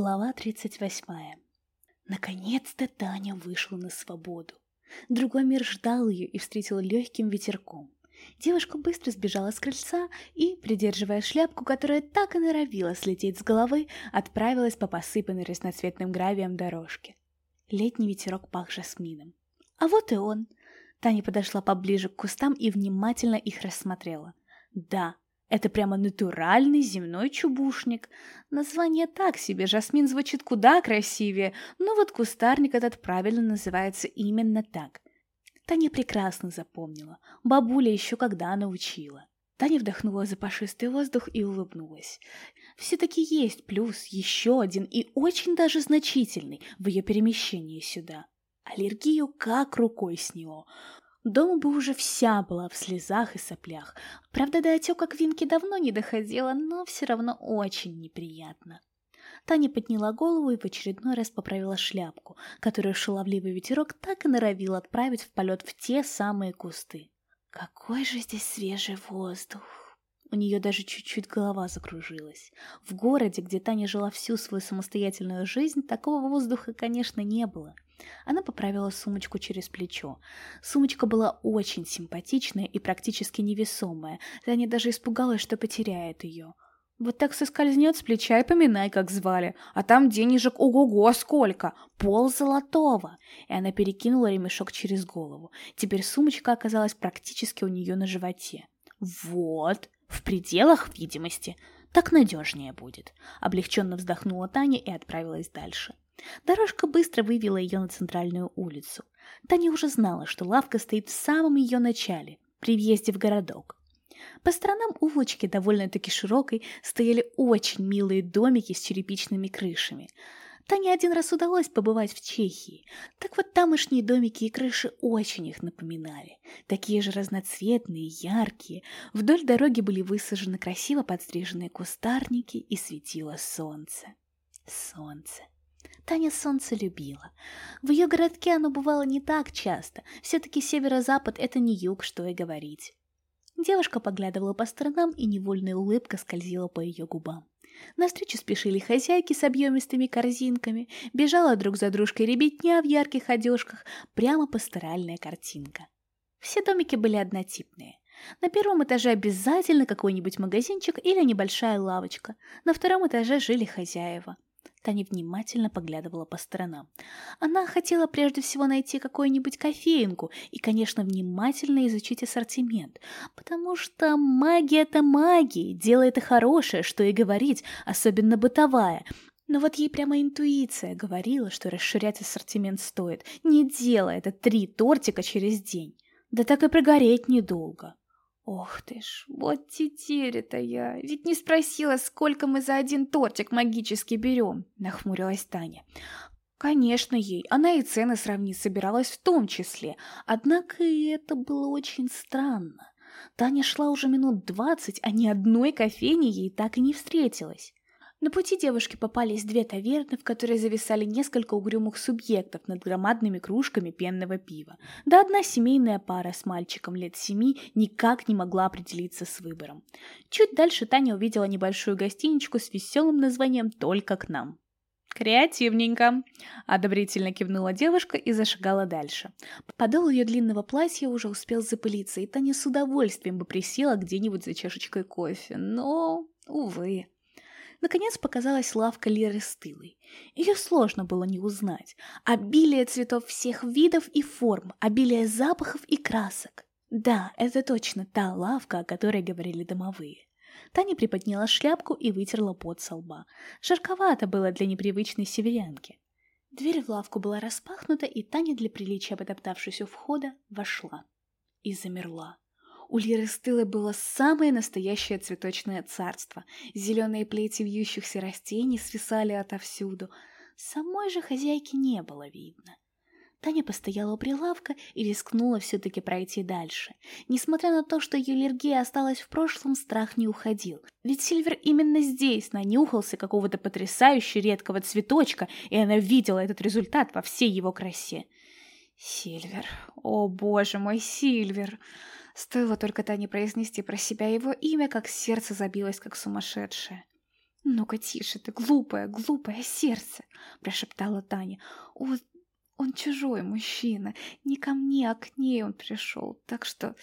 Глава 38. Наконец-то Таня вышла на свободу. Другой мир ждал ее и встретил легким ветерком. Девушка быстро сбежала с крыльца и, придерживая шляпку, которая так и норовила слететь с головы, отправилась по посыпанной разноцветным гравием дорожке. Летний ветерок пах жасмином. А вот и он. Таня подошла поближе к кустам и внимательно их рассмотрела. Да, это прямо натуральный земной чубушник. Название так себе, жасмин звучит куда красивее, но вот кустарник этот правильно называется именно так. Таня прекрасно запомнила. Бабуля еще когда научила. Таня вдохнула запашистый воздух и улыбнулась. Все-таки есть плюс, еще один и очень даже значительный в ее перемещении сюда. Аллергию как рукой сняло. Дома бы уже вся была в слезах и соплях. Правда, до отека Квинки давно не доходила, но все равно очень неприятно. Таня подняла голову и в очередной раз поправила шляпку, которую шаловливый ветерок так и норовил отправить в полет в те самые кусты. Какой же здесь свежий воздух! У нее даже чуть-чуть голова закружилась. В городе, где Таня жила всю свою самостоятельную жизнь, такого воздуха, конечно, не было. Она поправила сумочку через плечо. Сумочка была очень симпатичная и практически невесомая. Таня даже испугалась, что потеряет ее. Вот так соскользнет с плеча и поминай, как звали. А там денежек ого-го сколько! Пол золотого! И она перекинула ремешок через голову. Теперь сумочка оказалась практически у нее на животе. Вот, в пределах видимости. Так надежнее будет. Облегченно вздохнула Таня и отправилась дальше. Дорожка быстро вывела ее на центральную улицу. Таня уже знала, что лавка стоит в самом ее начале, при въезде в городок. По сторонам улочки, довольно-таки широкой, стояли очень милые домики с черепичными крышами. Тане один раз удалось побывать в Чехии. Так вот тамошние домики и крыши очень их напоминали. Такие же разноцветные, яркие. Вдоль дороги были высажены красиво подстриженные кустарники и светило солнце. Солнце. Таня солнце любила. В ее городке оно бывало не так часто. Все-таки северо-запад — это не юг, что и говорить. Девушка поглядывала по сторонам, и невольная улыбка скользила по ее губам. Навстречу спешили хозяйки с объемистыми корзинками, бежала друг за дружкой ребятня в ярких одежках, прямо пасторальная картинка. Все домики были однотипные. На первом этаже обязательно какой-нибудь магазинчик или небольшая лавочка, на втором этаже жили хозяева – Таня внимательно поглядывала по сторонам. Она хотела прежде всего найти какую-нибудь кофеинку и, конечно, внимательно изучить ассортимент, потому что магия — это магия, дело это хорошее, что и говорить, особенно бытовая. Но вот ей прямо интуиция говорила, что расширять ассортимент стоит, не делая это три тортика через день. Да так и прогореть недолго. Ох ты ж, вот тетеря-то я, ведь не спросила, сколько мы за один тортик магически берем, нахмурилась Таня. Конечно, ей, она и цены сравнить собиралась в том числе, однако и это было очень странно. Таня шла уже минут двадцать, а ни одной кофейни ей так и не встретилась. На пути девушке попались две таверны, в которые зависали несколько угрюмых субъектов над громадными кружками пенного пива. Да одна семейная пара с мальчиком лет семи никак не могла определиться с выбором. Чуть дальше Таня увидела небольшую гостиничку с веселым названием «Только к нам». «Креативненько!» — одобрительно кивнула девушка и зашагала дальше. Подол ее длинного платья уже успел запылиться, и Таня с удовольствием бы присела где-нибудь за чашечкой кофе, но, увы. Наконец показалась лавка Леры Стылой. Ее сложно было не узнать. Обилие цветов всех видов и форм, обилие запахов и красок. Да, это точно та лавка, о которой говорили домовые. Таня приподняла шляпку и вытерла пот со лба. Жарковато было для непривычной северянки. Дверь в лавку была распахнута, и Таня, для приличия потоптавшись у входа, вошла. И замерла. У Лиры Стылы было самое настоящее цветочное царство. Зеленые плети вьющихся растений свисали отовсюду. Самой же хозяйки не было видно. Таня постояла у прилавка и рискнула все-таки пройти дальше. Несмотря на то, что ее аллергия осталась в прошлом, страх не уходил. Ведь Сильвер именно здесь нанюхался какого-то потрясающе редкого цветочка, и она видела этот результат во всей его красе. Сильвер. О, боже мой, Сильвер. Стоило только Тане произнести про себя его имя, как сердце забилось, как сумасшедшее. «Ну-ка тише ты, глупое, глупое сердце!» – прошептала Таня. «Он, он чужой мужчина, не ко мне, а к ней он пришел, так что...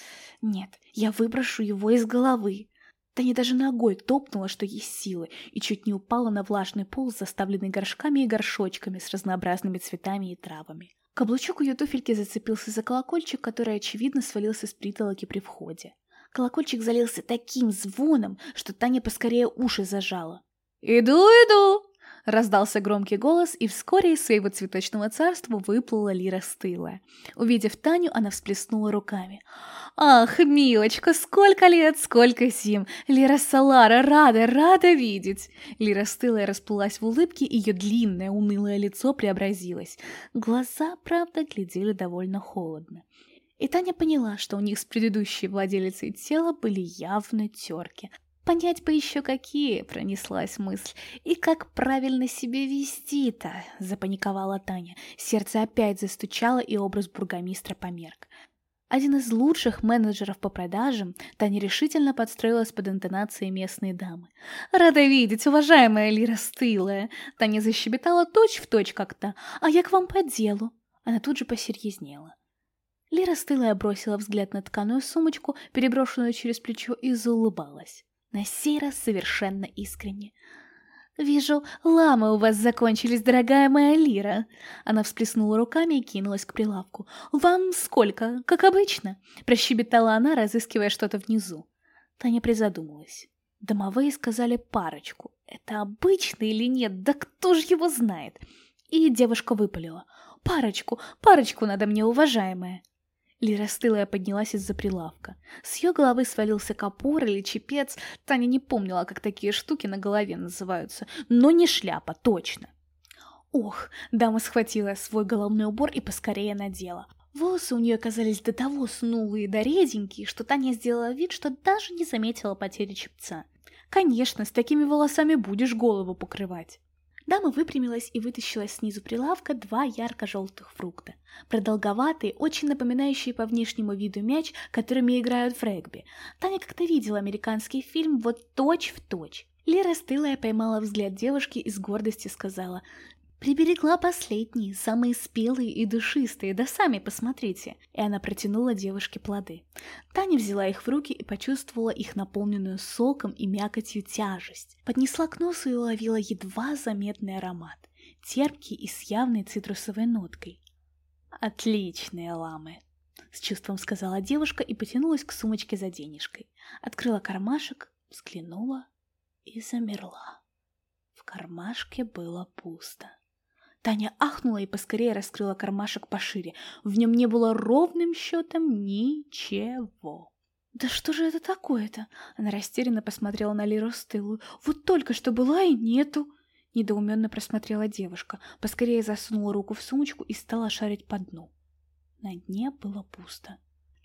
Нет, я выброшу его из головы!» Таня даже ногой топнула, что есть силы, и чуть не упала на влажный пол, заставленный горшками и горшочками с разнообразными цветами и травами. Каблучок ее туфельки зацепился за колокольчик, который, очевидно, свалился с притолоки при входе. Колокольчик залился таким звоном, что Таня поскорее уши зажала. «Иду, иду!» Раздался громкий голос, и вскоре из своего цветочного царства выплыла Лира стылая. Увидев Таню, она всплеснула руками. «Ах, милочка, сколько лет, сколько зим! Лира Салара, рада, рада видеть!» Лира стылая расплылась в улыбке, ее длинное, унылое лицо преобразилось. Глаза, правда, глядели довольно холодно. И Таня поняла, что у них с предыдущей владелицей тела были явно терки. Понять бы еще какие, пронеслась мысль. И как правильно себя вести-то, запаниковала Таня. Сердце опять застучало, и образ бургомистра померк. Один из лучших менеджеров по продажам, Таня решительно подстроилась под интонацией местной дамы. «Рада видеть, уважаемая Лира Стылая!» Таня защебетала точь-в-точь точь как-то. «А я к вам по делу!» Она тут же посерьезнела. Лира Стылая бросила взгляд на тканую сумочку, переброшенную через плечо, и заулыбалась на сей раз совершенно искренне. «Вижу, ламы у вас закончились, дорогая моя Лира!» Она всплеснула руками и кинулась к прилавку. «Вам сколько? Как обычно?» Прощебетала она, разыскивая что-то внизу. Таня призадумалась. Домовые сказали парочку. Это обычно или нет? Да кто же его знает? И девушка выпалила. «Парочку, парочку надо мне, уважаемая!» Лира стылая поднялась из-за прилавка. С ее головы свалился капор или чепец. Таня не помнила, как такие штуки на голове называются. Но не шляпа, точно. Ох, дама схватила свой головной убор и поскорее надела. Волосы у нее оказались до того снулые да реденькие, что Таня сделала вид, что даже не заметила потери чепца. Конечно, с такими волосами будешь голову покрывать. Дама выпрямилась и вытащила снизу прилавка два ярко-желтых фрукта. Продолговатые, очень напоминающие по внешнему виду мяч, которыми играют в регби. Таня как-то видела американский фильм вот точь-в-точь. Точь. Лера стылая поймала взгляд девушки и с гордостью сказала Приберегла последние, самые спелые и душистые, да сами посмотрите. И она протянула девушке плоды. Таня взяла их в руки и почувствовала их наполненную соком и мякотью тяжесть. Поднесла к носу и уловила едва заметный аромат, терпкий и с явной цитрусовой ноткой. «Отличные ламы!» — с чувством сказала девушка и потянулась к сумочке за денежкой. Открыла кармашек, взглянула и замерла. В кармашке было пусто. Таня ахнула и поскорее раскрыла кармашек пошире. В нем не было ровным счетом ничего. «Да что же это такое-то?» Она растерянно посмотрела на Лиру стылую. «Вот только что была и нету!» Недоуменно просмотрела девушка, поскорее засунула руку в сумочку и стала шарить по дну. На дне было пусто.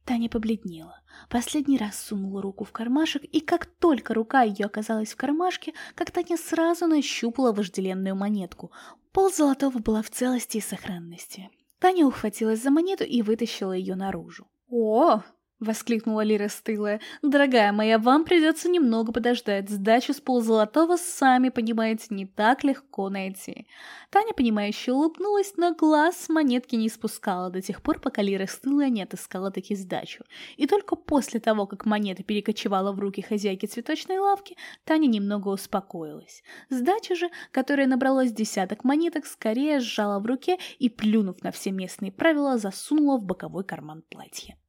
Таня побледнела. Последний раз сунула руку в кармашек, и как только рука ее оказалась в кармашке, как Таня сразу нащупала вожделенную монетку. Пол золотого была в целости и сохранности. Таня ухватилась за монету и вытащила ее наружу. «О!» — воскликнула Лира стылая. «Дорогая моя, вам придется немного подождать. Сдачу с ползолотого, сами понимаете, не так легко найти». Таня, понимающе улыбнулась, но глаз монетки не спускала до тех пор, пока Лира стылая не отыскала таки сдачу. И только после того, как монета перекочевала в руки хозяйки цветочной лавки, Таня немного успокоилась. Сдача же, которая набралась десяток монеток, скорее сжала в руке и, плюнув на все местные правила, засунула в боковой карман платья.